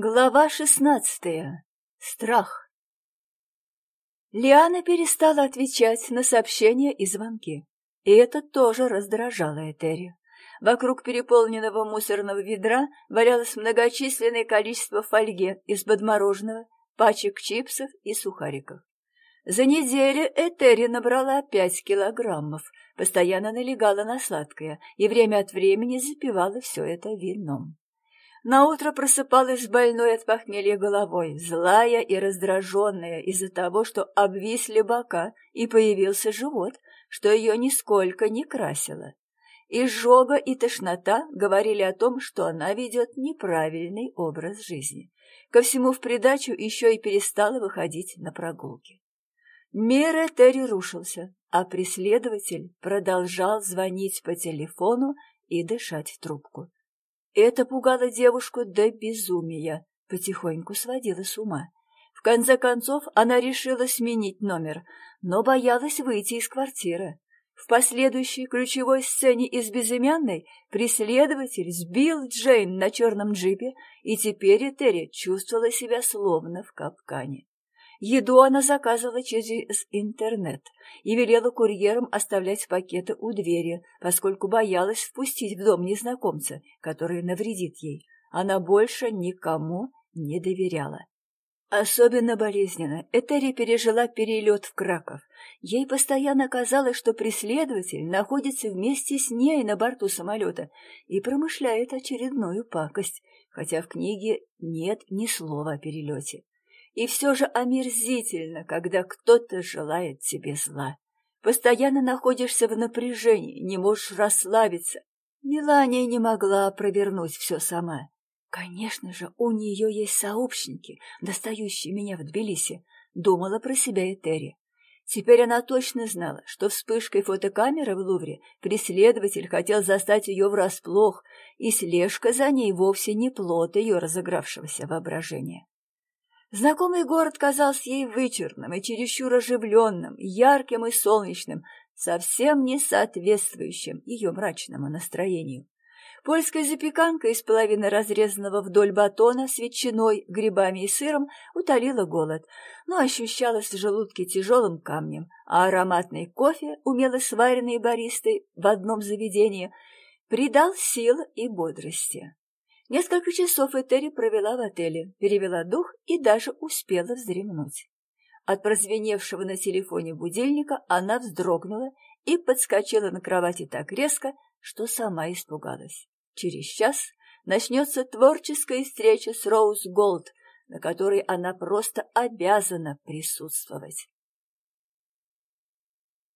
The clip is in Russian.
Глава шестнадцатая. Страх. Лиана перестала отвечать на сообщения и звонки. И это тоже раздражало Этери. Вокруг переполненного мусорного ведра валялось многочисленное количество фольги из-под мороженого, пачек чипсов и сухариков. За неделю Этери набрала пять килограммов, постоянно налегала на сладкое и время от времени запивала все это вином. Наутро просыпалась больной от похмелья головой, злая и раздраженная из-за того, что обвисли бока и появился живот, что ее нисколько не красило. Изжога и тошнота говорили о том, что она ведет неправильный образ жизни. Ко всему в придачу еще и перестала выходить на прогулки. Мир Терри рушился, а преследователь продолжал звонить по телефону и дышать в трубку. Это пугало девушку до безумия, потихоньку сводило с ума. В конце концов она решила сменить номер, но боялась выйти из квартиры. В последующей ключевой сцене из «Безымянной» преследователь сбил Джейн на черном джипе, и теперь Этери чувствовала себя словно в капкане. Еду она заказывала через интернет и велела курьерам оставлять пакеты у двери, поскольку боялась впустить в дом незнакомца, который навредит ей. Она больше никому не доверяла. Особенно болезненно Этери пережила перелет в Краков. Ей постоянно казалось, что преследователь находится вместе с ней на борту самолета и промышляет очередную пакость, хотя в книге нет ни слова о перелете. И все же омерзительно, когда кто-то желает тебе зла. Постоянно находишься в напряжении, не можешь расслабиться. Мелания не могла провернуть все сама. Конечно же, у нее есть сообщники, достающие меня в Тбилиси, думала про себя Этери. Теперь она точно знала, что вспышкой фотокамеры в Лувре преследователь хотел застать ее врасплох, и слежка за ней вовсе не плод ее разыгравшегося воображения. Знакомый город казался ей вычурным и чересчур оживленным, ярким и солнечным, совсем не соответствующим ее мрачному настроению. Польская запеканка из половины разрезанного вдоль батона с ветчиной, грибами и сыром утолила голод, но ощущалась в желудке тяжелым камнем, а ароматный кофе, умело сваренный баристой в одном заведении, придал сил и бодрости. Несколько часов Этери провела в отеле, перевела дух и даже успела вздремнуть. От прозвеневшего на телефоне будильника она вздрогнула и подскочила на кровати так резко, что сама испугалась. Через час начнется творческая встреча с Роуз Голд, на которой она просто обязана присутствовать.